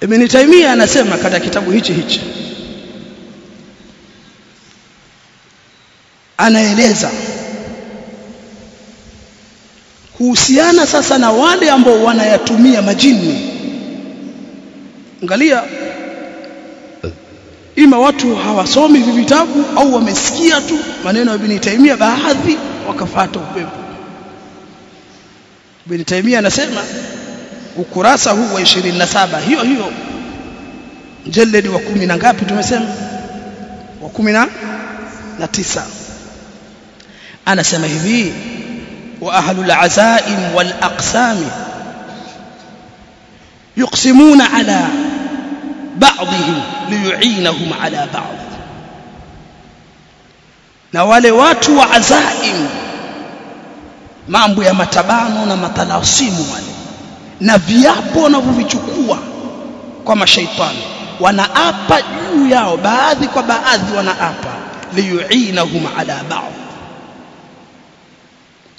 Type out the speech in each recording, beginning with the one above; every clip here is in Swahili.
Ibn Taymiyyah anasema katika kitabu hichi hichi. Anaeleza. Kuhusiana sasa na wale ambao wanayatumia majini. Angalia. Ima watu hawasomi hivi vitabu au wamesikia tu maneno ya Ibn Taymiyyah baadhi wakafata upepo Ibn Taymiyyah anasema ukurasa huu wa 27 hiyo hiyo mjeledi wa kumi na ngapi tumesema wa kumi na tisa anasema hivi wa ahlul azaim wal aqsam yuqsimuna ala ba'dihim liyu'inahum ala ba'd na wale watu wa azaim mambo ya matabano na matalasimu wale na viapo wanavyovichukua kwa mashaitani. Wanaapa juu yao baadhi kwa baadhi wanaapa liyuinahum ala ba'd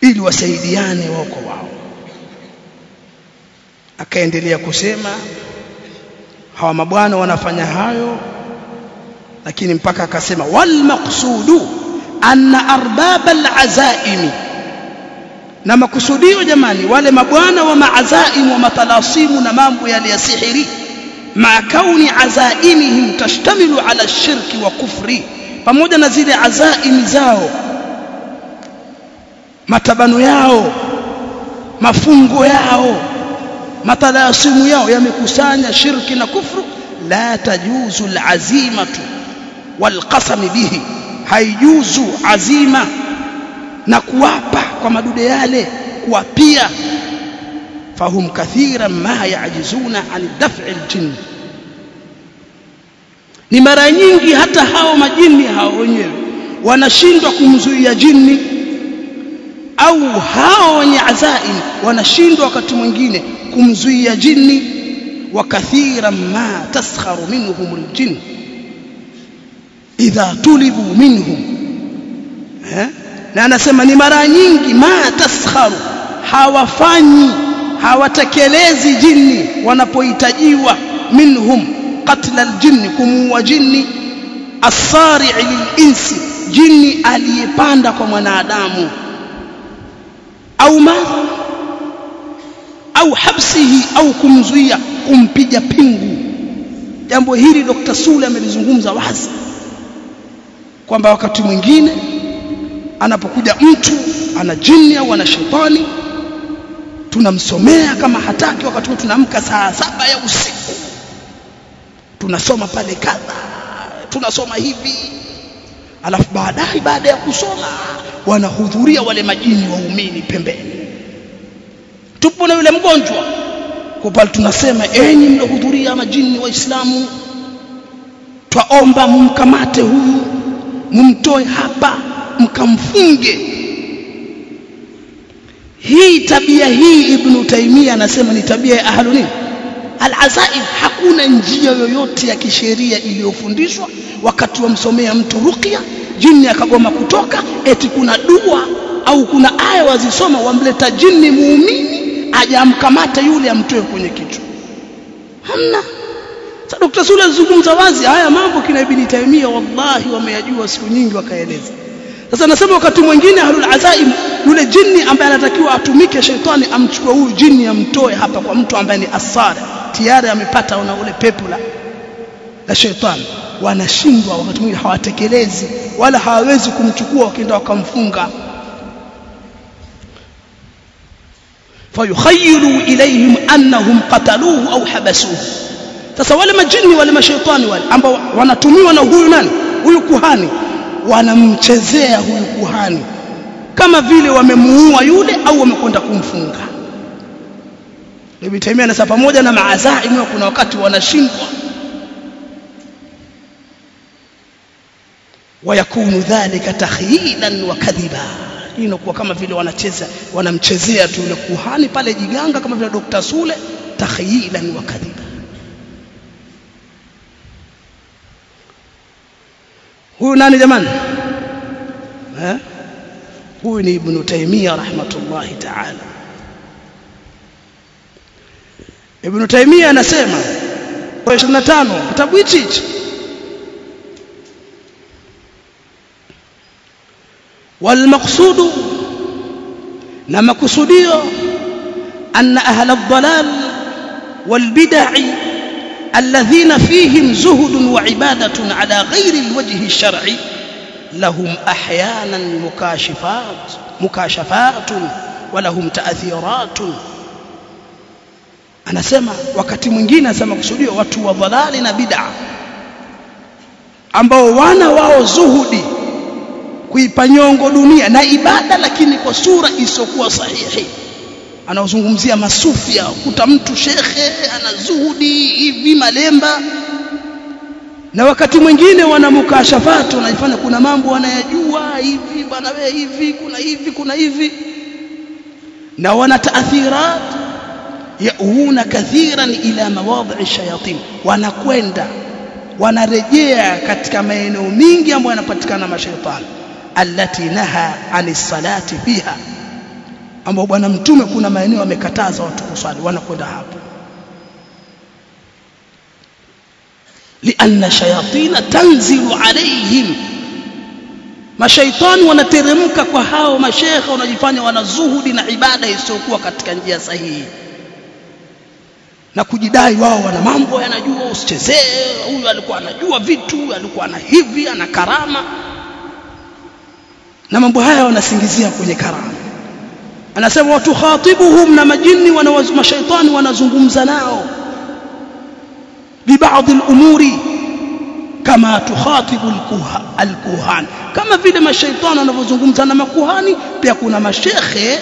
ili wasaidiane wao kwa wao. Akaendelea kusema hawa mabwana wanafanya hayo lakini mpaka akasema wal maqsudu anna arbab al azaimi na makusudio jamani wale mabwana wa maazaim wa matalasimu na mambo yale ya sihiri ma kauni azaimihim tashtamilu ala shirki wa kufri pamoja na zile azaim zao matabano yao mafungo yao matalasimu yao yamekusanya shirki na kufru la tajuzu alazimatu walqasam bihi haijuzu azima na kuwapa kwa madude yale kuwapia. Fahum kathira ma yaajizuna an daf'i aljinn. Ni mara nyingi hata hao majini hao wenyewe wanashindwa kumzuia jini au hao wenye azaim wanashindwa wakati mwingine kumzuia jini wa kathira ma taskharu minhum aljinn. Idha tulibu minhum. Eh na anasema ni mara nyingi ma taskharu hawafanyi hawatekelezi jini wanapohitajiwa. Minhum qatla aljinni kumuua jini asari' lilinsi jini aliyepanda kwa mwanadamu. Au ma? Au habsihi au kumzuia kumpiga pingu. Jambo hili Dr. Sule amelizungumza wazi kwamba wakati mwingine anapokuja mtu ana jini au ana shetani tunamsomea kama hataki. Wakati huo tunaamka saa saba ya usiku tunasoma pale kadha tunasoma hivi alafu baadaye baada ya kusoma wanahudhuria wale majini waumini pembeni. Tupo na yule mgonjwa. Kwa pale tunasema enyi mlohudhuria majini waislamu twaomba mumkamate huyu mumtoe hapa mkamfunge. Hii tabia hii ibn taimia anasema ni tabia ya ahlu nini al-azaib hakuna njia yoyote ya kisheria iliyofundishwa wakati wamsomea mtu ruqya jini akagoma kutoka eti kuna dua au kuna aya wazisoma wamleta jini muumini aje amkamate yule amtoe kwenye kichwa. Hamna. Dr. Sule alizungumza wazi haya mambo kina Ibn Taymiyyah wallahi wameyajua siku nyingi wakaeleza sasa nasema wakati mwingine ahlul azaim yule jini ambaye anatakiwa atumike shetani amchukue huyu jini amtoe hapa kwa mtu ambaye ni asara. Tayari amepata na ule pepo la la shetani wanashindwa wakati mwingine hawatekelezi wala hawawezi kumchukua wakienda wakamfunga. Fayukhayilu ilayhim annahum qataluhu au habasuhu. Sasa wale majini wale mashaitani wale ambao wanatumiwa na huyu nani? Huyu kuhani wanamchezea huyu kuhani kama vile wamemuua yule au wamekwenda kumfunga. Ibn Taymiyyah anasema pamoja na maazaimu kuna wakati wanashindwa. Wayakunu dhalika takhyilan wa kadhiba. Inakuwa kama vile wanacheza wanamchezea tu yule kuhani pale jiganga kama vile Dr. Sule takhyilan wa kadhiba huyu nani jamani eh huyu ni ibn Taymiyyah rahmatullahi ta'ala ibn Taymiyyah anasema 25 kitabu hichi hichi والمقصود na makusudio أن أهل alladhina fihim zuhudun wa ibadatun ala ghairi alwajhi shar'i lahum ahyanan mukashifat mukashafatun wa lahum ta'thiratun anasema wakati mwingine anasema kusudia watu wa dhalali na bid'a ambao wana wao zuhudi kuipa nyongo dunia na ibada lakini kwa sura isiyokuwa sahihi anaozungumzia masufia kuta mtu shekhe ana zuhudi hivi malemba. Na wakati mwingine wana mukashafatu wanajifanya kuna mambo wanayajua hivi bwana wewe hivi kuna hivi kuna hivi. Na wana taathirat yauna kathiran ila mawadhi shayatin. Wanakwenda wanarejea katika maeneo mingi ambayo yanapatikana mashaitani allati naha anis salati fiha ambao bwana mtume kuna maeneo amekataza watu kuswali wanakwenda hapo. Lianna shayatina tanzilu alaihim mashaitani wanateremka kwa hao mashekhe wanajifanya wana zuhudi na ibada isiyokuwa katika njia sahihi. Na kujidai wao wana mambo yanajua usichezee huyu alikuwa anajua vitu alikuwa ana hivi ana karama. Na mambo haya wanasingizia kwenye karama anasema watukhatibuhum na majini wana mashaitani wanazungumza nao. Bibaadhi al-umuri kama tukhatibu alkuhan kama vile mashaitani wanavyozungumza na makuhani pia kuna mashekhe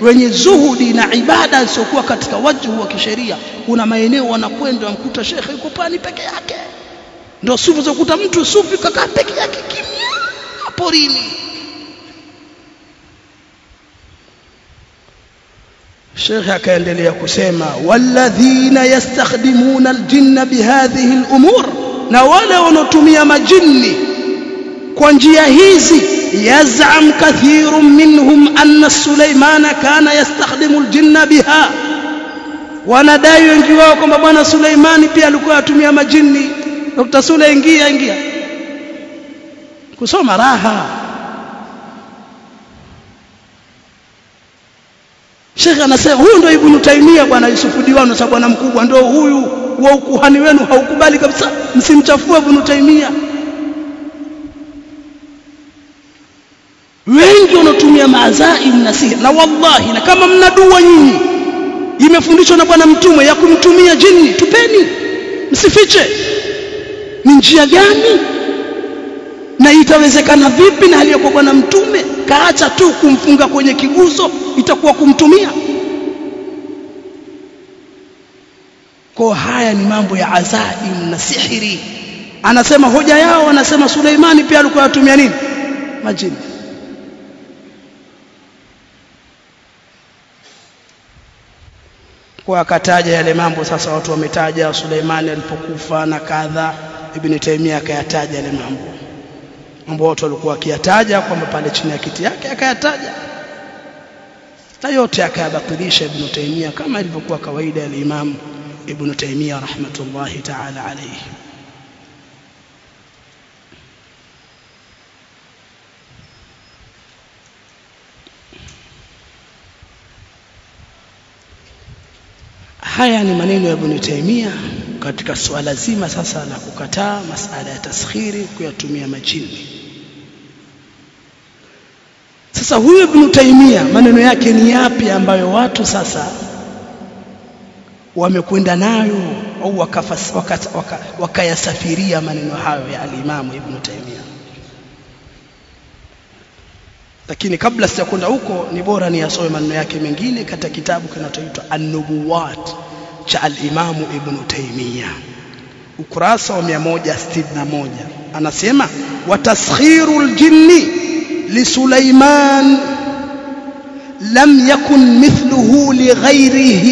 wenye zuhudi na ibada isiyokuwa katika wajhu wa kisheria. Kuna maeneo wanakwenda wamkuta shekhe yuko pani peke yake. Ndio sufi zokuta mtu sufi kakaa peke yake kimya porini Sheikh akaendelea kusema walladhina yastakhdimuna aljinna bihadhihi al'umur na wale wanaotumia majini kwa njia hizi yaz'am kathirun minhum anna Sulaimana kana yastakhdimu aljinna biha. Wanadai wengi wao kwamba bwana Suleimani pia alikuwa atumia majini Dr. Sule ingia ingia. Kusoma raha Sheikh anasema huyu ndio Ibn Taymiyyah bwana Yusufu Diwani sababu bwana mkubwa ndio huyu wa ukuhani wenu haukubali kabisa msimchafue Ibn Taymiyyah wengi wanatumia mazaim na sihir na wallahi na kama mna dua nyinyi imefundishwa na bwana mtume ya kumtumia jini tupeni msifiche. Ni njia gani na itawezekana vipi na aliyokuwa bwana mtume? Kaacha tu kumfunga kwenye kiguso itakuwa kumtumia. Kwa haya ni mambo ya azaim na sihiri. Anasema hoja yao anasema Suleimani pia alikuwa anatumia nini? Majini. Kwa akataja yale mambo sasa watu wametaja Suleimani alipokufa na kadha Ibn Taymiyyah akayataja yale mambo mambo watu walikuwa akiyataja kwamba pale chini ya kiti yake akayataja. Na yote akayabatilisha Ibn Taymiyyah kama ilivyokuwa kawaida ya Imam Ibn Taymiyyah rahmatullahi ta'ala alayhi. Haya ni maneno ya Ibn Taymiyyah katika suala zima sasa la kukataa masala ya taskhiri kuyatumia majini sasa huyu Ibn Taimia maneno yake ni yapi ambayo watu sasa wamekwenda nayo au wakayasafiria waka, waka maneno hayo ya alimamu Ibn Taymiyyah lakini kabla sijakwenda huko ni bora niyasome maneno yake mengine katika kitabu kinachoitwa An-Nubuwat cha alimamu Ibn Taymiyyah ukurasa wa 161 anasema wa taskhirul jinni لسليمان لم يكن مثله لغيره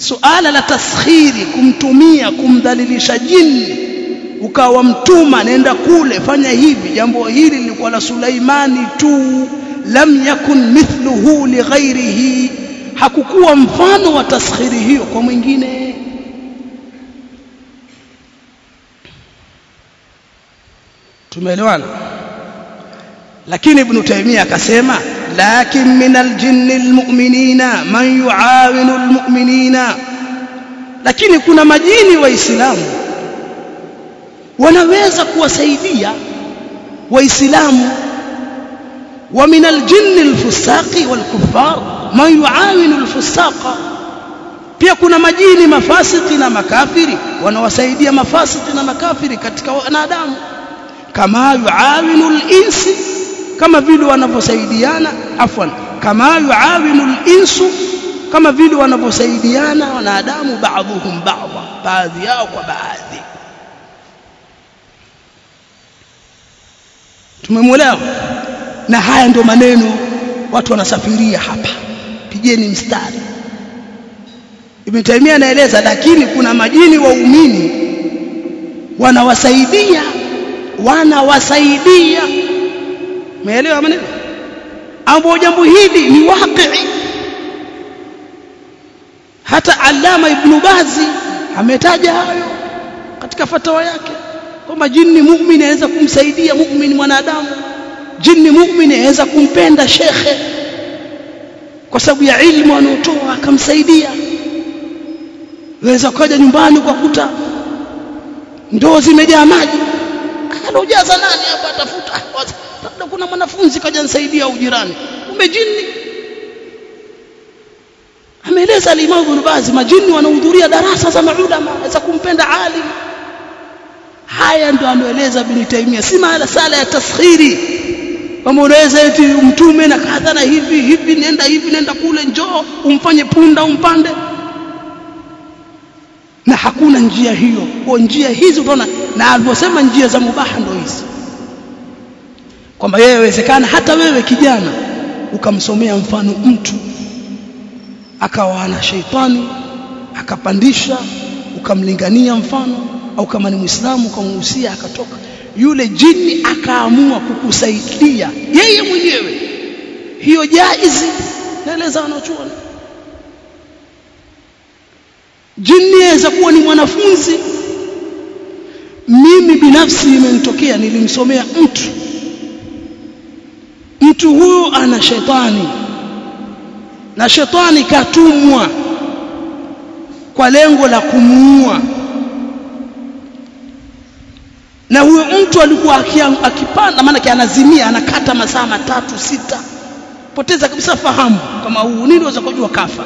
suala la taskhiri kumtumia kumdhalilisha jini ukawa mtuma nenda kule fanya hivi. Jambo hili lilikuwa la Sulaimani tu lam yakun mithluhu lighairihi hakukuwa mfano wa taskhiri hiyo kwa mwingine. Tumeelewana? Lakini ibn taymiyah akasema lakin min aljinni almu'minina man yu'awinu almu'minina. Lakini kuna majini waislamu wanaweza kuwasaidia waislamu wa min aljinni alfusaqi walkuffar man yu'awinu alfusaqa pia kuna majini mafasiki na makafiri wanawasaidia mafasiki na makafiri katika wanadamu. Kama yuawinu al-insi kama vile wanavyosaidiana afwan kama yuawinu al-insu kama vile wanavyosaidiana wanadamu baadhuhum baadha baadhi yao kwa baadhi. Tumemwelewa? Na haya ndio maneno watu wanasafiria hapa. Pigeni mstari. Ibn Taymiyyah anaeleza lakini kuna majini waumini wanawasaidia wanawasaidia umeelewa maneno? Ambapo jambo hili ni waqi. Hata alama Ibn Bazi ametaja hayo katika fatawa yake. Kwamba jini muumini anaweza kumsaidia muumini mwanadamu jini muumini anaweza kumpenda shekhe kwa sababu ya ilmu anotoa akamsaidia. Waweza kaja nyumbani kwa kuta ndoo zimejaa maji. Akalojaza nani hapa atafuta labda kuna mwanafunzi kaja nisaidia au jirani. Kumbe jini ameeleza al-Imam Ibn Baz majini wanahudhuria darasa za maulama za kumpenda alim. Haya ndio anoeleza Ibn taimia si mahala sala ya taskhiri. Wameeleza eti mtume na kadha na hivi hivi nenda hivi nenda kule njoo umfanye punda umpande. Na hakuna njia hiyo. Kwa njia hizi utaona na alivyosema njia za mubaha ndo hizi kwamba yeye inawezekana hata wewe kijana ukamsomea mfano mtu akawa ana sheitani akapandisha ukamlingania mfano au kama ni muislamu ukamhusia akatoka. Yule jini akaamua kukusaidia yeye mwenyewe. Hiyo jaizi naeleza wanachuoni. Jini aweza kuwa ni mwanafunzi. Mimi binafsi imenitokea nilimsomea mtu mtu huyu ana shetani. Na shetani katumwa kwa lengo la kumuua. Na huyo mtu alikuwa akipanda maana anazimia anakata masaa matatu sita. Poteza kabisa fahamu kama huu. Nini waweza kujua kafa.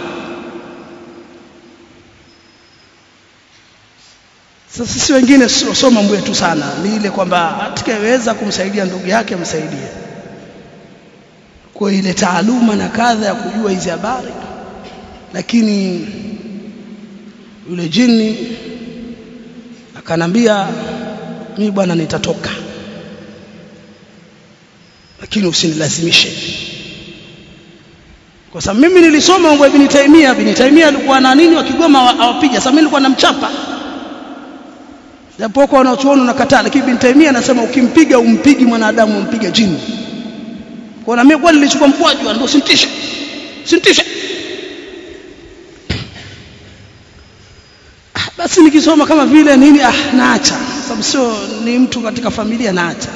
Sasa sisi wengine sio mambo yetu sana. Ni ile kwamba atakayeweza kumsaidia ndugu yake amsaidie kwa ile taaluma na kadha ya kujua hizi habari. Lakini yule jini akanambia mimi bwana nitatoka lakini usinilazimishe. Kwa sababu mimi nilisoma ngo Ibn Taymiyyah Ibn Taymiyyah alikuwa na nini? Wakigoma awapiga. Sasa mimi nilikuwa namchapa. Japokuwa wanachuoni nakataa lakini Ibn Taymiyyah anasema ukimpiga umpigi mwanadamu umpiga jini kwa na mimi kwa nilichukua mkwaju ndio sintisha sintisha basi nikisoma kama vile nini ah naacha. Sababu sio ni mtu katika familia naacha.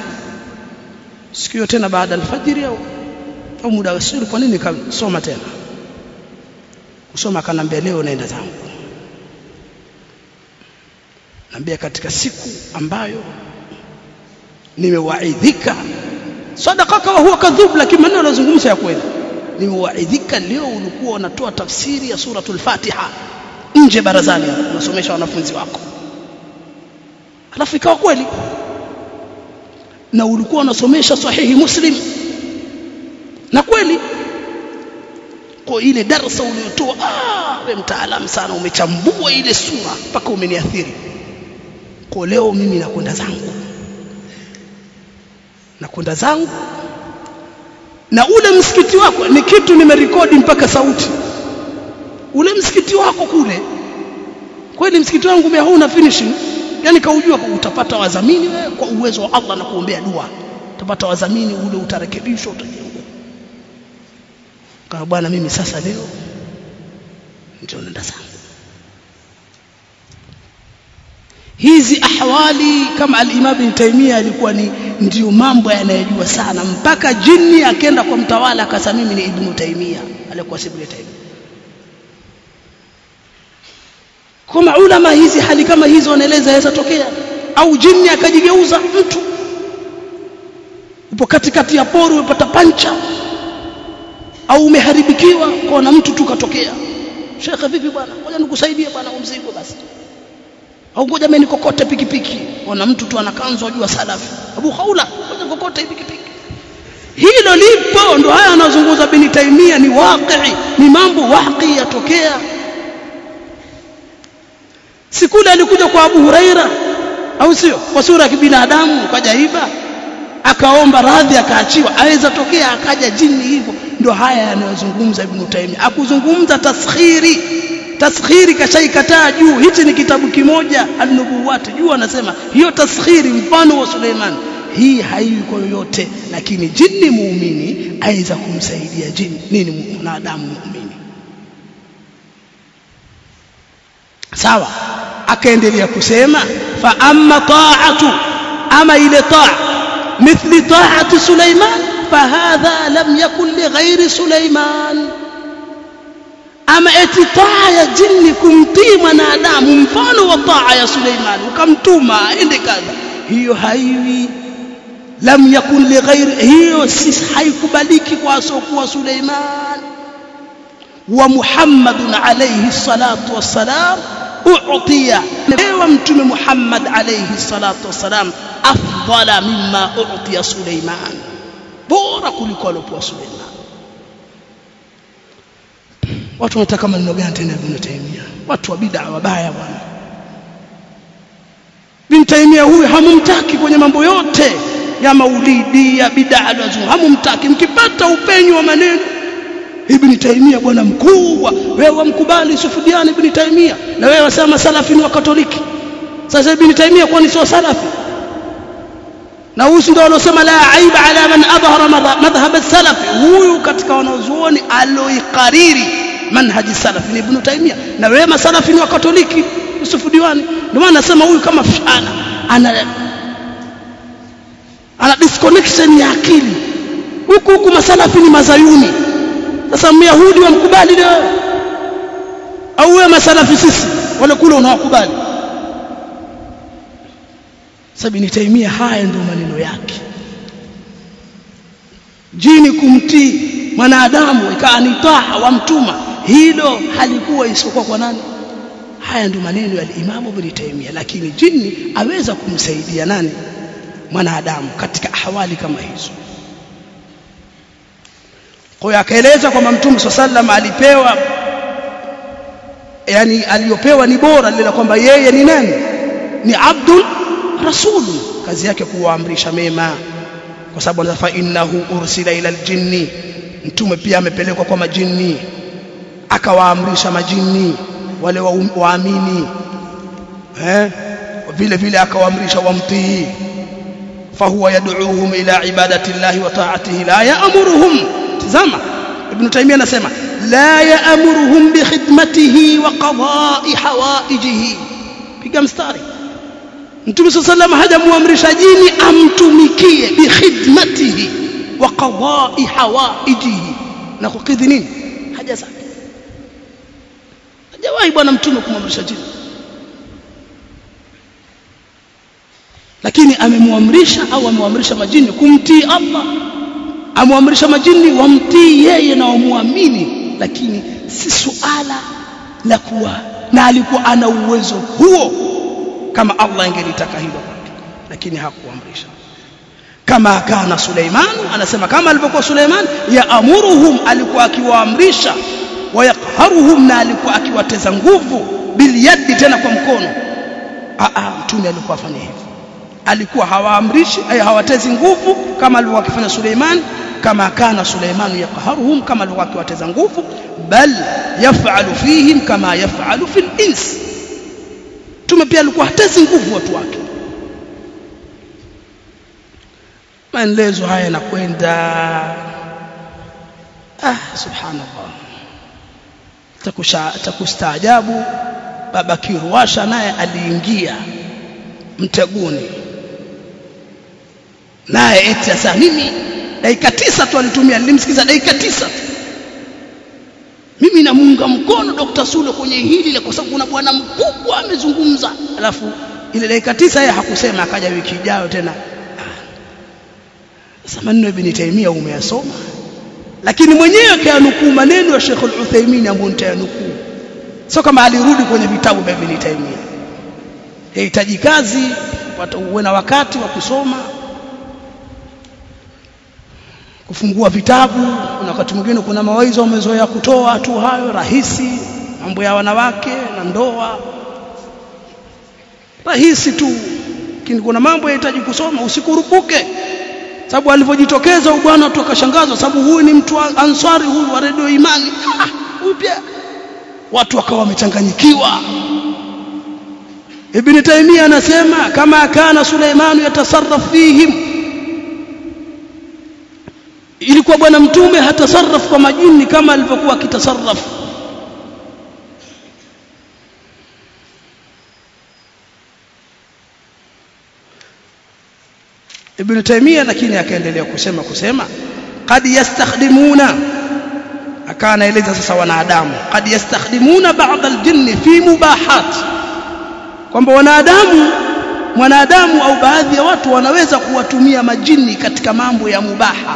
Sikio tena baada alfajiri au au muda wa siri kwa nini nikasoma tena? Kusoma akanambia leo naenda zangu. Naambia katika siku ambayo nimewaidhika sadaqaka wa huwa kadhub lakini maneno yanazungumza ya kweli. Nimewaidhika leo ulikuwa unatoa tafsiri ya suratul fatiha nje barazani unasomesha wanafunzi wako. Alafu ikawa kweli. Na ulikuwa unasomesha sahihi muslim. Na kweli. Kwa ile darasa uliyotoa ah wewe mtaalamu sana umechambua ile sura mpaka umeniathiri. Kwa leo mimi nakwenda zangu nakwenda zangu. Na ule msikiti wako ni kitu nimerekodi mpaka sauti. Ule msikiti wako kule kweli msikiti wangu mimi hauna finishing. Yani kaujua utapata wadhamini wewe kwa uwezo wa Allah na kuombea dua. Utapata wadhamini ule utarekebishwa utajengwa kama bwana mimi sasa leo ndio nenda zangu hizi ahwali kama al-Imam Ibn Taymiyyah alikuwa ni ndio mambo yanayojua sana. Mpaka jini akenda kwa mtawala akasema mimi ni Ibn Taymiyyah. Alikuwa Ibn Taymiyyah. Kwa maulama hizi hali kama hizo wanaeleza yaweza tokea au jini akajigeuza mtu. Upo katikati ya poru umepata pancha. Au umeharibikiwa kwa na mtu tu katokea shekhe vipi bwana? Ngoja nikusaidie bwana umzigo basi au ngoja mimi nikokote pikipiki. Wana mtu tu anakanzwa ajua salafi. Abu Haula ngoja nikokote pikipiki. Hilo lipo ndo haya anazungumza bin Taimia ni waqi ni mambo waqi yatokea. Sikule alikuja kwa Abu Huraira au sio? Kwa sura ya kibinadamu kaja hiba akaomba radhi akaachiwa. Aweza tokea akaja jini hivyo. Ndio haya yanayozungumza Ibn Taymiyyah akuzungumza taskhiri taskhiri kashaikataa juu. Hichi ni kitabu kimoja an-nubuwat juu anasema hiyo taskhiri mfano wa Suleiman. Hii haiwi kwa yoyote lakini jini muumini aweza kumsaidia jini nini mwanadamu muumini? Sawa akaendelea kusema fa amma ta'atu ama ile taa mithli ta'ati Suleiman fahadha lam yakun lighairi Suleiman. Ama eti taa ya jini kumtii mwanadamu mfano wa taa ya Suleiman ukamtuma aende kadha hiyo haiwi lam yakun li ghairi hiyo si haikubaliki kwa asokuwa Suleiman wa Muhammadun alayhi salatu wassalam u'tiya ewa mtume Muhammad alayhi salatu wassalam afdala mimma u'tiya Suleiman bora kuliko aliyopewa Suleiman watu wanataka maneno gani tena Ibn Taymiyyah watu wa bid'a wabaya bwana. Ibn Taymiyyah huyu hamumtaki kwenye mambo yote ya maulidi ya bid'a lazima. Hamumtaki. Mkipata upenyo wa maneno Ibn Taymiyyah bwana mkubwa. Wewe wamkubali Sufyan Ibn Taymiyyah na wewe wasema salafi ni wa Katoliki sasa Ibn Taymiyyah kwani sio salafi? Na huyu ndio alosema la aiba ala man adhhara madhhab as-salaf huyu katika wanazuoni aloikariri manhaji salafi ni Ibn taimia na wewe masalafi ni wakatoliki Yusuf Diwani. Ndio maana nasema huyu kama ana ana ana disconnection ya akili. Huku huku masalafi ni mazayuni. Sasa myahudi wamkubali leo? Au wewe masalafi sisi wale kule unawakubali? Sabini taimia haya ndio maneno yake. Jini kumtii mwanadamu ikawa ni taa wa mtuma hilo halikuwa isipokuwa kwa nani? Haya ndio maneno ya Imam Ibn Taymiyyah lakini jini aweza kumsaidia nani? Mwanadamu katika ahwali kama hizo. Kwa hiyo akaeleza kwamba mtume sallam alipewa yani aliyopewa ni bora lile kwamba yeye ni nani? Ni abdul rasul. Kazi yake kuwaamrisha mema. Kwa sababu anasema innahu ursila ila aljinni. Mtume pia amepelekwa kwa majini akawaamrisha majini wale waamini eh vile vile akawaamrisha wamtii fahuwa yad'uuhum ila ibadati llahi wa ta'atihi la ya'muruhum tazama ibn taymiyyah anasema la ya'muruhum bi khidmatihi wa qada'i hawaijihi piga mstari Mtume صلى الله عليه hajamuamrisha jini amtumikie bi khidmatihi wa qada'i hawaijihi na kukidhi nini haja zake hajawahi bwana mtume kumwamrisha jini. Lakini amemwamrisha au amemwamrisha majini kumtii Allah. Amwamrisha majini wamtii yeye na wamwamini. Lakini si suala la kuwa na alikuwa ana uwezo huo kama Allah ingelitaka hilo lakini hakuamrisha. Kama kana Suleiman anasema kama alivyokuwa Suleiman yaamuruhum alikuwa akiwaamrisha wayaqharuhum na alikuwa akiwateza nguvu bilyadi tena kwa mkono. A a mtume alikuwa afanya hivyo. Alikuwa hawaamrishi ay hawatezi nguvu kama alikuwa akifanya Suleiman kama kana Suleimanu yaqharuhum kama alikuwa akiwateza nguvu. Bal yaf'alu fihim kama yaf'alu fil ins. Mtume pia alikuwa hatezi nguvu watu wake. Maelezo haya yanakwenda. Ah subhanallah takusta ajabu baba kiruasha naye aliingia mteguni. Naye eti sasa mimi dakika tisa tu alitumia nilimsikiza dakika tisa tu. Mimi namuunga mkono Dr. Sule kwenye hili kwa sababu kuna bwana mkubwa amezungumza. Alafu ile dakika tisa yeye hakusema akaja wiki ijayo tena. Sasa maneno ibn Taymiyyah umeyasoma lakini mwenyewe kayanukuu maneno ya Sheikh Al-Uthaymeen ambayo nitayanukuu sio kama alirudi kwenye vitabu vya ibn Taymiyyah yahitaji kazi uwe na wakati wa kusoma kufungua vitabu. Na wakati mwingine kuna mawaidha umezoea kutoa tu hayo rahisi mambo ya wanawake na ndoa. Rahisi tu lakini kuna mambo yanahitaji kusoma usikurupuke sababu alivyojitokeza bwana watu wakashangazwa sababu huyu ni mtu ansari huyu wa redio imani. Huyu pia. Watu wakawa wamechanganyikiwa. Ibn Taymiyyah anasema kama kana Suleimanu yatasarraf fihim. Ilikuwa bwana mtume hatasarraf kwa majini kama alivyokuwa akitasarraf Ibn Taymiyyah lakini akaendelea kusema kusema qad yastakhdimuna akawa anaeleza sasa wanadamu qad yastakhdimuna ba'd al-jinn fi mubahat. Kwamba wanadamu mwanadamu au baadhi ya watu wanaweza kuwatumia majini katika mambo ya mubaha.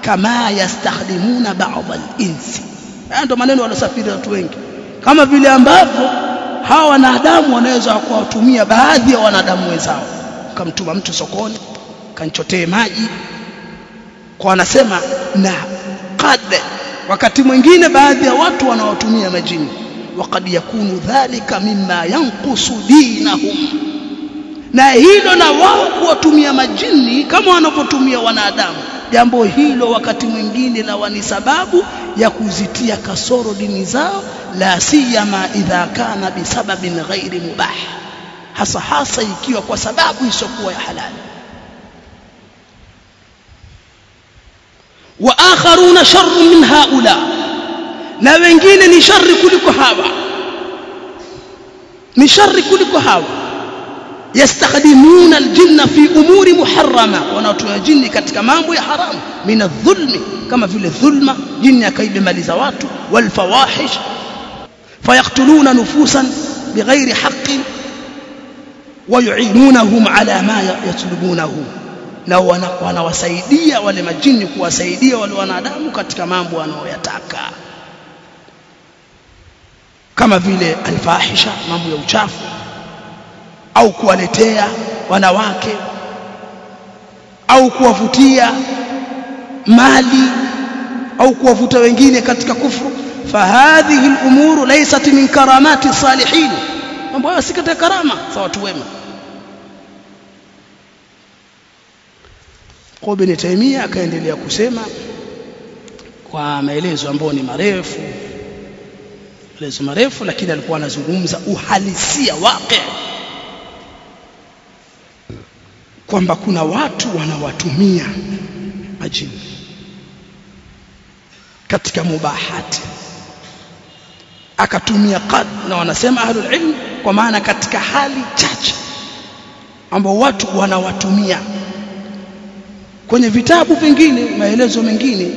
Kama yastakhdimuna ba'd al-ins haya ndo maneno wanasafiri watu wengi. Kama vile ambavyo hawa wanadamu wanaweza kuwatumia baadhi ya wanadamu wenzao. Kamtuma mtu sokoni kanchotee maji. Kwa anasema na qad. Wakati mwingine baadhi ya watu wanaotumia majini. Waqad yakunu dhalika mimma yanqusu dinahum. Na hilo na wao kuwatumia majini kama wanapotumia wanadamu. Jambo hilo wakati mwingine lawa ni sababu ya kuzitia kasoro dini zao la siyama idha kana bisababin ghairi mubah. Hasa hasa ikiwa kwa sababu isiyokuwa ya halali. Akharuna sharru min haula na wengine ni shari kuliko hawa ni shari kuliko hawa yastakhdimuna aljinna fi umuri muharrama wanaotoa jini katika mambo ya haramu min adh-dhulmi kama vile dhulma jini akaibe mali za watu wal fawahish fayaktuluna nufusan bighairi haqqin wayuinunahum ala ma yatlubunahu na wanawasaidia wale majini kuwasaidia wale wanadamu katika mambo wanaoyataka. Kama vile alfahisha mambo ya uchafu au kuwaletea wanawake au kuwavutia mali au kuwavuta wengine katika kufru fahadhihi al-umuru laysat min karamati salihin. Mambo hayo si katika karama za watu wema kwa Ibn Taymiyyah akaendelea kusema kwa maelezo ambayo ni marefu maelezo marefu lakini alikuwa anazungumza uhalisia wake kwamba kuna watu wanawatumia majini katika mubahati. Akatumia qad na wanasema ahlul ilm kwa maana katika hali chache ambao watu wanawatumia kwenye vitabu vingine maelezo mengine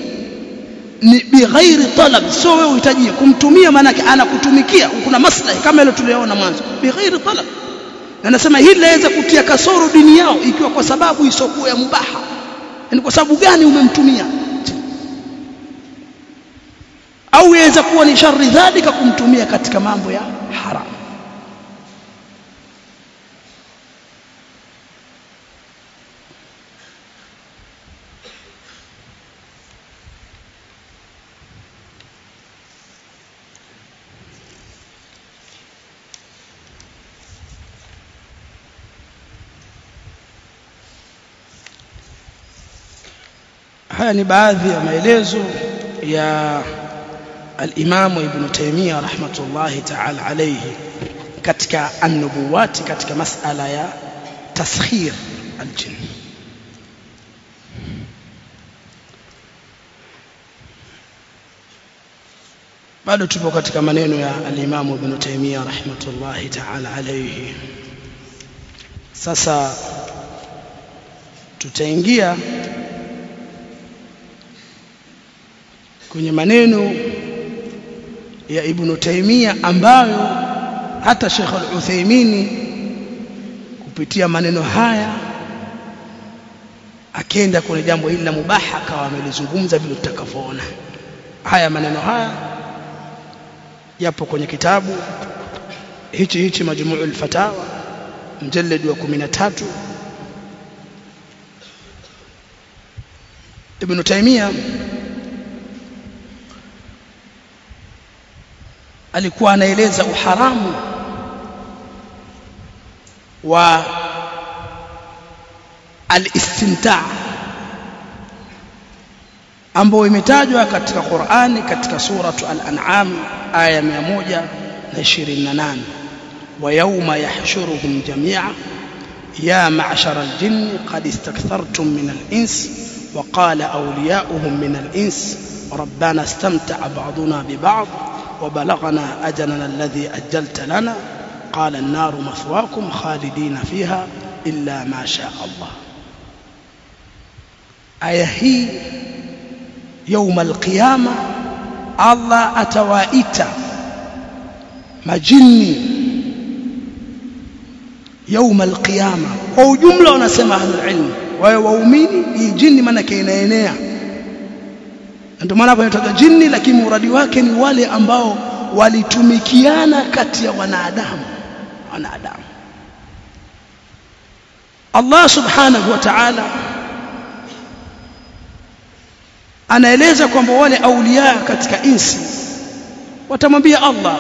ni bighairi talab. Sio wewe uhitaji kumtumia maana anakutumikia. Kuna maslahi kama ile tuliyoona mwanzo. Bighairi talab. Na nasema hili laweza kutia kasoro dini yao ikiwa kwa sababu isokuwa ya mubaha. Ni kwa sababu gani umemtumia? Au yaweza kuwa ni shari dhalika kumtumia katika mambo ya haram haya ni baadhi ya maelezo ya al-Imam Ibn Taymiyyah rahmatullahi ta'ala alayhi katika an-nubuwati katika masala ya taskhir al-jinn. Bado tupo katika maneno ya al-Imam Ibn Taymiyyah rahmatullahi ta'ala alayhi. Sasa tutaingia kwenye maneno ya Ibn Taymiyyah ambayo hata Sheikh Al-Uthaymeen kupitia maneno haya akienda kwenye jambo hili la mubaha akawa amelizungumza vile tutakavyoona haya maneno haya yapo kwenye kitabu hichi hichi majmuu al-fatawa mjallad wa 13 Ibn Taymiyyah alikuwa anaeleza uharamu wa al-istimta' ambao imetajwa katika Qur'ani katika suratu al-an'am aya 128 wa yawma yahshuruhum jami'a ya ma'shara al-jinni qad istakthartum min al-ins wa qala awliya'uhum min al-ins ربنا استمتع بعضنا ببعض وبلغنا أجلنا الذي أجلت لنا. قال النار مثواكم خالدين فيها إلا ما شاء الله. أيهي يوم القيامة. الله أتوائت مجني يوم القيامة. أو جملة نسمى أهل العلم. ويوميني يجني منك ينينيها ndio maana hapo jini lakini muradi wake ni wale ambao walitumikiana kati ya wanadamu. Wanadamu. Allah subhanahu wa ta'ala anaeleza kwamba wale aulia katika insi watamwambia Allah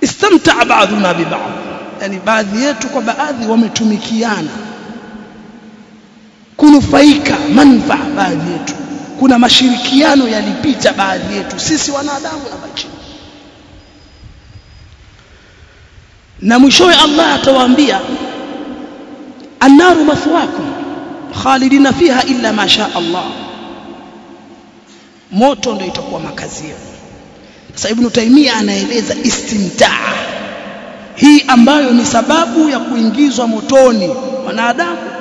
istamta ba'duna bi ba'd. Yani baadhi yetu kwa baadhi wametumikiana kunufaika manfaa baadhi yetu kuna mashirikiano yalipita baadhi yetu. Sisi wanadamu na majini na mwishowe Allah atawaambia annaru mathwakum khalidina fiha illa ma sha Allah. Moto ndio itakuwa makazi yenu. Sasa ibn taimia anaeleza istimtaa hii ambayo ni sababu ya kuingizwa motoni. Wanadamu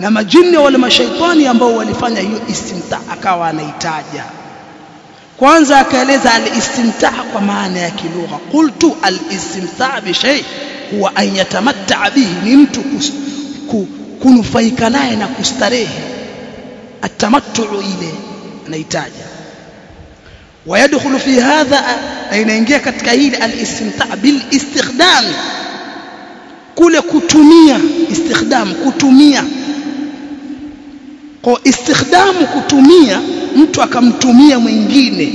na majini wale mashaitani ambao walifanya hiyo istimtaa akawa anaitaja kwanza akaeleza al-istimtaa kwa maana ya kilugha qultu al-istimtaa bi shay huwa an yatamatta bihi ni mtu ku, kunufaika naye na kustarehe atamattu ile anaitaja ويدخل في هذا inaingia katika hili al-istimta' bil istikhdam kule kutumia istikhdam kutumia kwa istikhdam kutumia mtu akamtumia mwingine.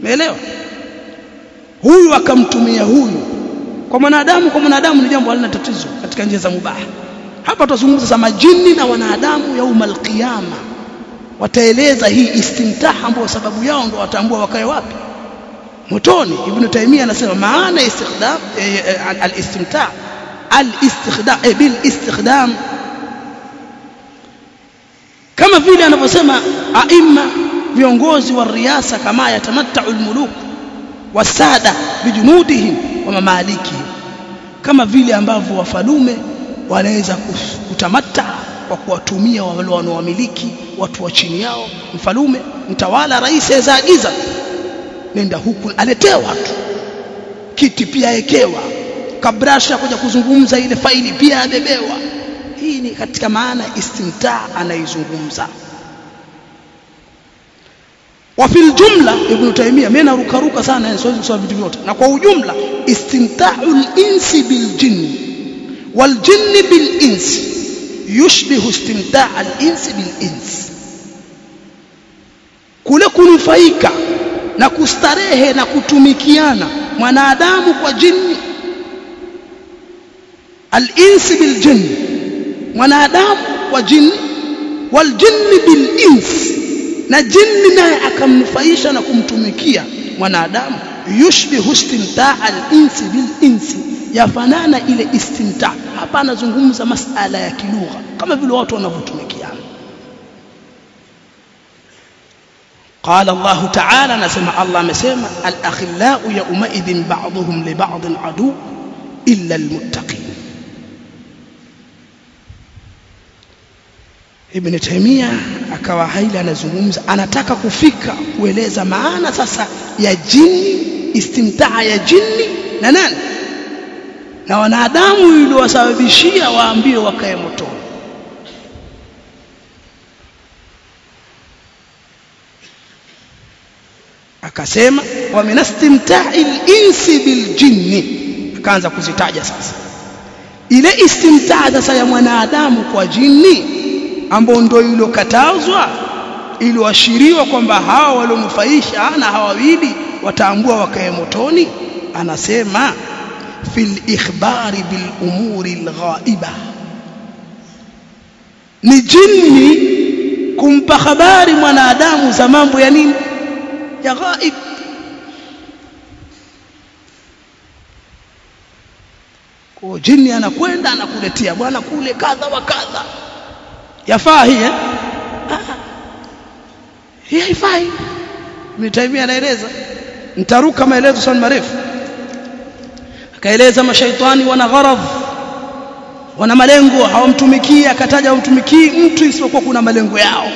Umeelewa? Huyu akamtumia huyu. Kwa mwanadamu kwa mwanadamu ni jambo halina tatizo katika njia za mubaha. Hapa tutazungumza za majini na wanadamu yaumal qiyama. Wataeleza hii istimtaha ambayo sababu yao ndio watambua wakae wapi. Motoni ibn taimia anasema maana istikhdam e, e, al-istimta al-istikhdam e, bil istikhdam kama vile anavyosema aima viongozi wa riasa kama yatamatta'u almuluk wasada bijunudihim wa mamalikihim. Kama vile ambavyo wafalume wanaweza kutamatta kwa kuwatumia wale wanaomiliki watu wa chini yao. Mfalume mtawala rais azaagiza nenda huku aletee watu. Kiti pia ekewa kabrasha kuja kuzungumza ile faili pia abebewa hii ni katika maana istimta anaizungumza. Wa fil jumla ibn taimia mimi narukaruka sana kusoma vitu vyote. Na kwa ujumla istimta'ul insi bil jinn wal jinn bil insi yushbihu istimta' al insi bil insi. Kule kunufaika na kustarehe na kutumikiana mwanadamu kwa jini al insi bil jinni mwanadamu kwa jini wal jinni bil insi na jini naye akamnufaisha na kumtumikia mwanadamu yushbihu istimtaa al-insi bil insi yafanana ile istimtaa hapa anazungumza masala ya kilugha kama vile watu wanavyotumikiana قال الله تعالى نسمع الله مسمى الأخلاء يومئذ بعضهم لبعض عدو إلا المتقين Ibn Taymiyyah akawa haili anazungumza anataka kufika kueleza maana sasa ya jini istimtaa ya jini na nani? Na wanadamu iliwasababishia waambiwe wakae motoni. Akasema wa minastimta'i al-insi bil jinni akaanza kuzitaja sasa. Ile istimtaa sasa ya mwanadamu kwa jini ambao ndio iliyokatazwa iliyoashiriwa kwamba hawa walionufaisha na hawa wawili wataambua wakae motoni. Anasema fil ikhbari bil umuri al-ghaiba ni jini kumpa habari mwanadamu za mambo ya nini? Ya ghaib. Kwa jini anakwenda anakuletea bwana kule kadha wa kadha yafaa hii eh? Hii haifai. Mitaimi anaeleza. Nitaruka maelezo sana marefu. Akaeleza mashaitani wana gharadh wana malengo hawamtumikii akataja hawamtumikii mtu isipokuwa kuna malengo yao.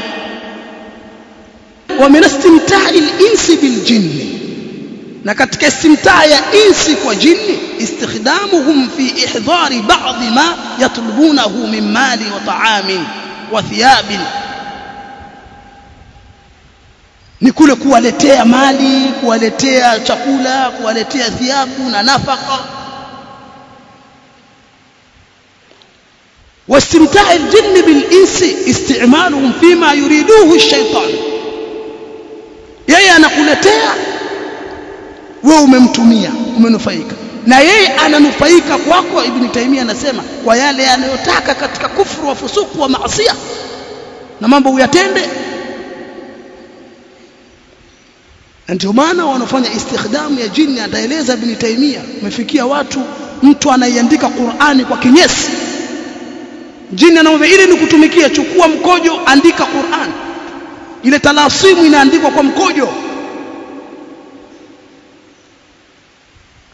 Wa min istimta'i al-insi bil jinni na katika istimtaa ya insi kwa jini istikhdamuhum fi ihdari ba'd ma yatlubunahu min mali wa ta'amin wa thiyabin ni kule kuwaletea mali kuwaletea chakula kuwaletea thiabu na nafaka واستمتاع الجن بالإنس استعمالهم فيما يريدوه الشيطان yeye anakuletea wewe umemtumia umenufaika na yeye ananufaika kwako ibn taimia anasema kwa yale anayotaka katika kufuru wa fusuku wa maasiya. Na mambo uyatende ndio maana wanafanya istikhdamu ya jini ataeleza ibn taimia umefikia watu mtu anaiandika Qur'ani kwa kinyesi. Jini anamwambia ili nikutumikia chukua mkojo andika Qur'an ile talasimu inaandikwa kwa mkojo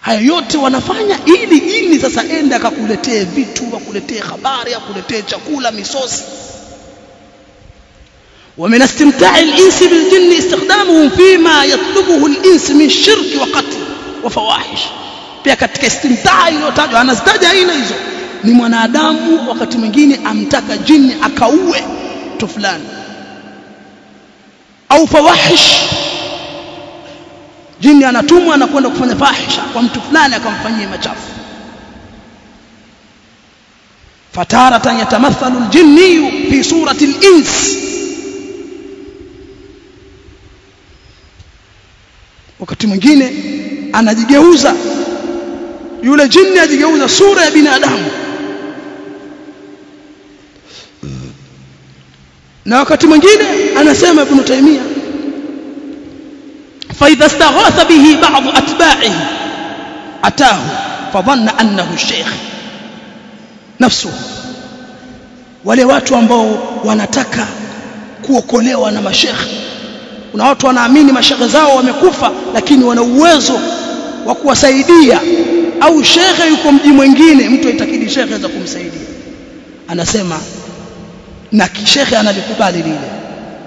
haya yote wanafanya ili jini sasa ende akakuletee vitu akuletee habari akuletee chakula misosi ومن استمتاع الإنس بالجن استخدامهم فيما يطلبه الإنس من شرك وقتل وفواحش pia katika istimtaa iliyotajwa anazitaja aina hizo ni mwanadamu wakati mwingine amtaka jini akaue mtu fulani au fawahish jini anatumwa na kwenda kufanya fahisha kwa mtu fulani akamfanyia machafu. Fataratan yatamathalu aljinni fi surati alins. Wakati mwingine anajigeuza yule jini ajigeuza sura ya binadamu. Na wakati mwingine anasema ibn Taymiyyah فإذا استغاث به بعض أتباعه أتاه فظن أنه الشيخ نفسه wale watu ambao wanataka kuokolewa na mashekhe kuna watu wanaamini mashekhe zao wamekufa lakini wana uwezo wa kuwasaidia au shekhe yuko mji mwingine mtu aitakidi shekhe za kumsaidia anasema na shekhe analikubali lile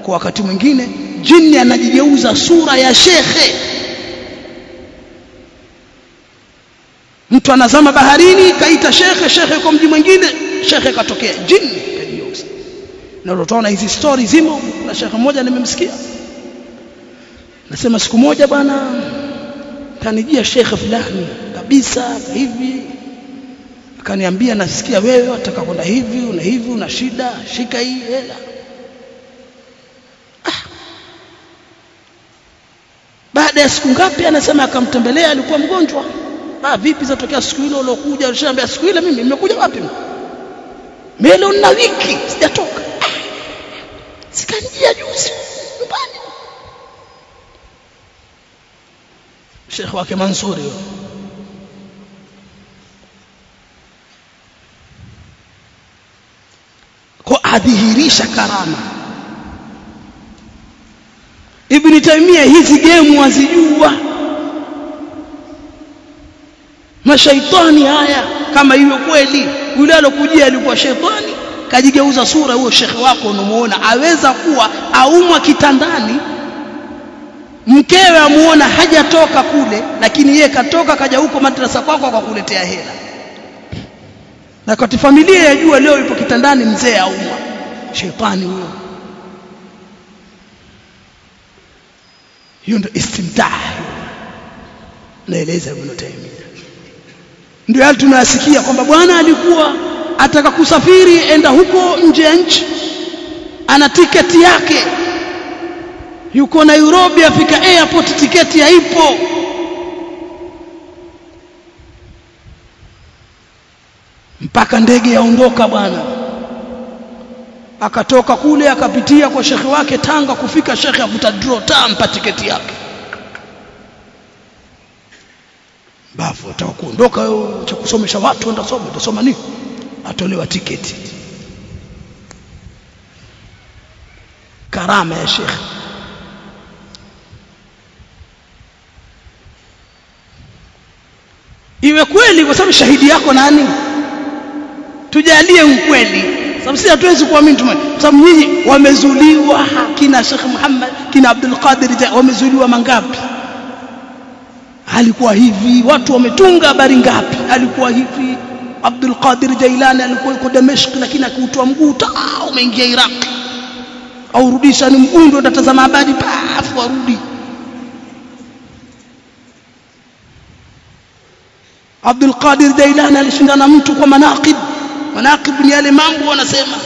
kwa wakati mwingine jini anajigeuza sura ya shekhe. Mtu anazama baharini kaita shekhe shekhe kwa mji mwingine shekhe katokea. Jini kajigeuza na utaona hizi stories zimo. Na shekhe mmoja nimemsikia. Nasema siku moja bwana kanijia shekhe fulani kabisa hivi. Akaniambia nasikia wewe wataka kwenda hivi una hivi una shida shika hii hela baada ya siku ngapi anasema akamtembelea alikuwa mgonjwa? Ah vipi zatokea siku ile uliokuja? Alishambia siku ile mimi nimekuja wapi? Mimi na wiki sijatoka. Sikanjia juzi nyumbani. Sheikh wake Mansuri kwa adhihirisha karama Ibn Taymiyyah hizi gemu wazijua. Mashaitani haya kama hiyo kweli yule alokujia alikuwa shetani. Kajigeuza sura huo shekhe wako unamuona aweza kuwa aumwa kitandani. Mkewe amuona hajatoka kule lakini yeye katoka kaja huko madrasa kwako kwa kuletea hela. Na kati familia yajua leo yupo kitandani mzee aumwa. Shetani huyo hiyo ndio istimta naeleza Ibn Taymiyyah ndio hali tunayasikia kwamba bwana alikuwa ataka kusafiri enda huko nje ya nchi ana tiketi yake. Yuko Nairobi afika airport tiketi haipo. Mpaka ndege yaondoka bwana akatoka kule akapitia kwa shekhe wake Tanga kufika shekhe avuta draw tampa tiketi yake. Bafu atakuondoka cha kusomesha watu enda soma utasoma nini? Atolewa tiketi. Karama ya shekhe. Iwe kweli kwa sababu shahidi yako nani? Tujalie ukweli sababu sisi hatuwezi kuamini tume sababu nyinyi wamezuliwa kina Sheikh Muhammad kina Abdul Qadir wamezuliwa mangapi? Alikuwa hivi watu wametunga habari ngapi? Alikuwa hivi Abdul Qadir Jailani alikuwa yuko Damesk lakini akiutoa mguu taa umeingia Iraq. Au rudisha ni mguu ndio utatazama habari pafu warudi. Abdul Qadir Jailani alishindana mtu kwa manaqib manaqib ni yale mambo wanasema.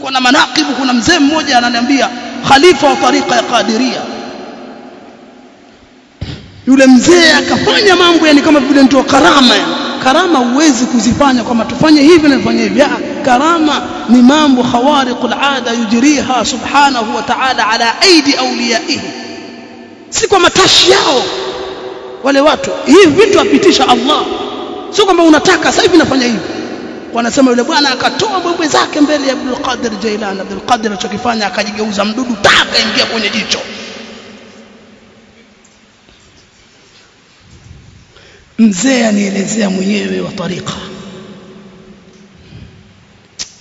Kuna manaqib kuna mzee mmoja ananiambia khalifa wa tariqa ya Qadiria. Yule mzee akafanya mambo yani kama vile ndio karama karama huwezi kuzifanya kama tufanye hivi na tufanye hivi. Karama ni mambo khawariqul ada yujriha subhanahu wa ta'ala ala aidi awliyaihi. Si kwa matashi yao wale watu. Hivi vitu apitisha Allah. Sio kwamba unataka sasa hivi nafanya hivi wanasema yule bwana akatoa mbwembwe zake mbele ya Abdul Qadir Jailani. Abdul Qadir alichokifanya akajigeuza mdudu taka ingia kwenye jicho. Mzee anielezea mwenyewe wa tariqa.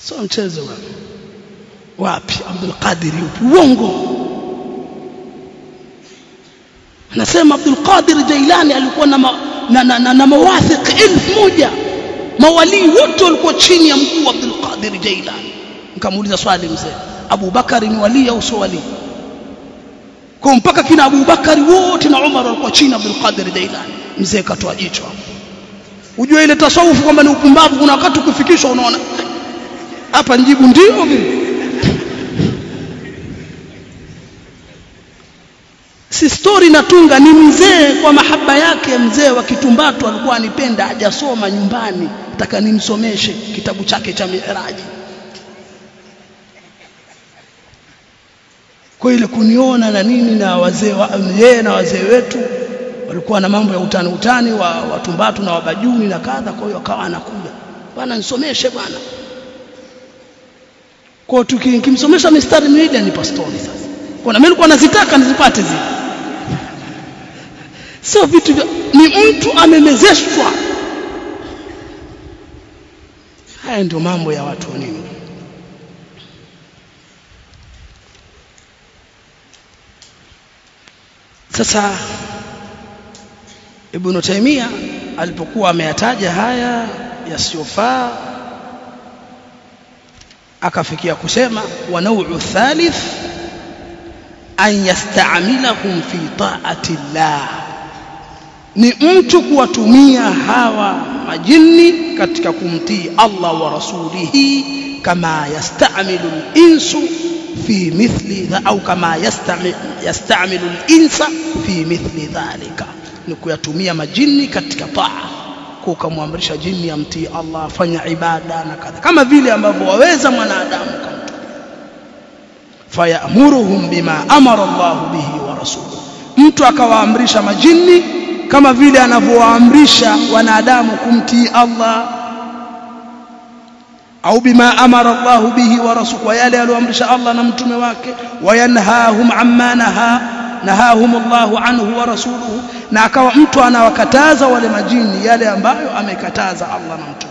So mchezo bwana wapi? Abdul Qadir yupi? Uongo. Anasema Abdul Qadir Jailani alikuwa na na, na, na, na mawathiq elfu moja mawalii wote walikuwa chini ya mkuu Abdul Qadir Jailani. Nikamuuliza swali mzee Abu Bakari ni walii au sio wali kwa mpaka kina Abu Bakari wote na Umar walikuwa chini ya Abdul Qadir Jailani. Mzee katoa jicho ujue ile tasawufu kwamba ni upumbavu kuna wakati ukifikishwa unaona hapa njibu ndio vile. si story natunga ni mzee kwa mahaba yake mzee wa kitumbatu alikuwa anipenda hajasoma nyumbani nataka nimsomeshe kitabu chake cha miraji. Kwa ile kuniona na nini na wazee yeye na wazee wetu walikuwa na mambo ya utani utani wa watumbatu na wabajuni na kadha kwa hiyo akawa anakuja. Bwana nisomeshe bwana. Kwa tukimsomesha mistari miwili anipa story sasa. Kwa na mimi nilikuwa nazitaka nizipate zile. Sio vitu ni mtu amemezeshwa haya ndio mambo ya watu nini? Sasa Ibn Taymiyyah alipokuwa ameyataja haya yasiyofaa akafikia kusema wa nau'u thalith an yasta'milahum fi ta'ati llah ni mtu kuwatumia hawa majini katika kumtii Allah wa rasulihi kama yasta'milu al-insu fi mithli au kama yasta'milu al-insa fi mithli dhalika. Ni kuyatumia majini katika taa ukamwamrisha jini amtii Allah afanya ibada na kadha kama vile ambavyo waweza mwanadamu fayamuruhum bima amara Allah bihi wa rasuluhu. Mtu akawaamrisha majini kama vile anavyowaamrisha wanadamu kumtii Allah. Au bima amara Allah bihi wa rasuluhu wa yale aliyoamrisha Allah na mtume wake. Wayanhahum amma naha nahahum Allah anhu wa rasuluhu. Na akawa mtu anawakataza wale majini yale ambayo amekataza Allah na mtume